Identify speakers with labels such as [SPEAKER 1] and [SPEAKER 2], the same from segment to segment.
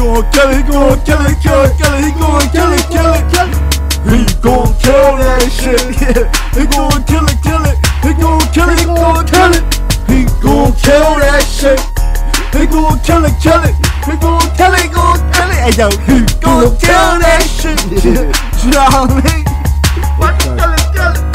[SPEAKER 1] gon' kill it, he gon' kill it, kill it, kill it, he gon' kill it, kill it, kill it. He gon' kill that shit. he gon' kill it, kill it. He gon' kill it, he gon' kill it. He gon' kill that shit. He gon' kill it, kill it. He gon' kill it, gon' kill it. Hey yo, he gon' kill that shit. you know what I mean? What kill it, kill it.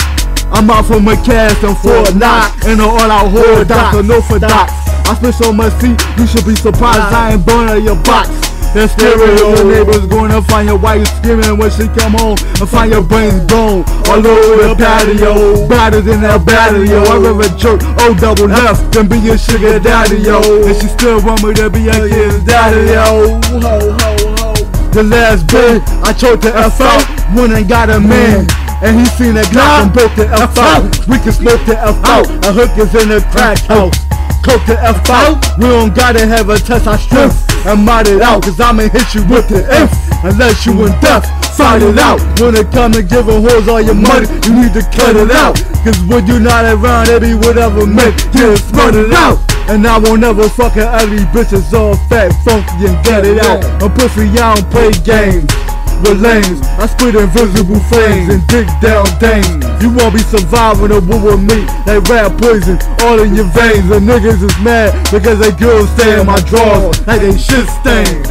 [SPEAKER 1] I'm out for my cast and Fort Knox And all out hood docs, no for docs I spent so much feet, you should be surprised I ain't burning your box that stereo, your neighbors gonna find your wife screaming when she come home and find your brains blown all over the patio, better in that battery, yo. I rather jerk oh double left than be your sugar daddy, yo. And she still want me to be a kid's daddy, yo. Ho, ho, ho. The last bit, I choked the F out, went and got a man. And he seen a Glock and broke the F out. We can smoke the F out. A hookers in the crack house. Coke the F out. We don't gotta have a test our strength. And mod it out, cause I'ma hit you with the F. Unless you in death, fight it out. When it come to giving hoes all your money, you need to cut it out. Cause when you not around, it be whatever make you spread it out. And I won't ever fucking ugly bitches all fat, funky and get it out. I'm pussy, I don't play games with lanes. I spit invisible flames and dig down dames. You won't be surviving a war with me. That rap poison all in your veins. The niggas is mad because they girls stay in my drawers like they shit stain.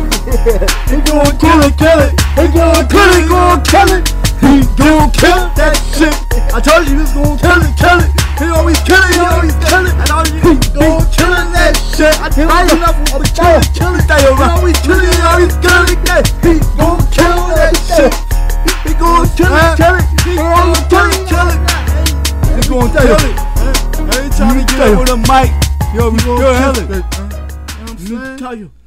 [SPEAKER 1] he gon' kill it, kill it. He gon' kill it, gon' kill it. He gon' kill that shit. I told you he's gon' kill it, kill it. He gon' kill it. Every time he get up with a mic, yo, we kill it. You know what I'm saying?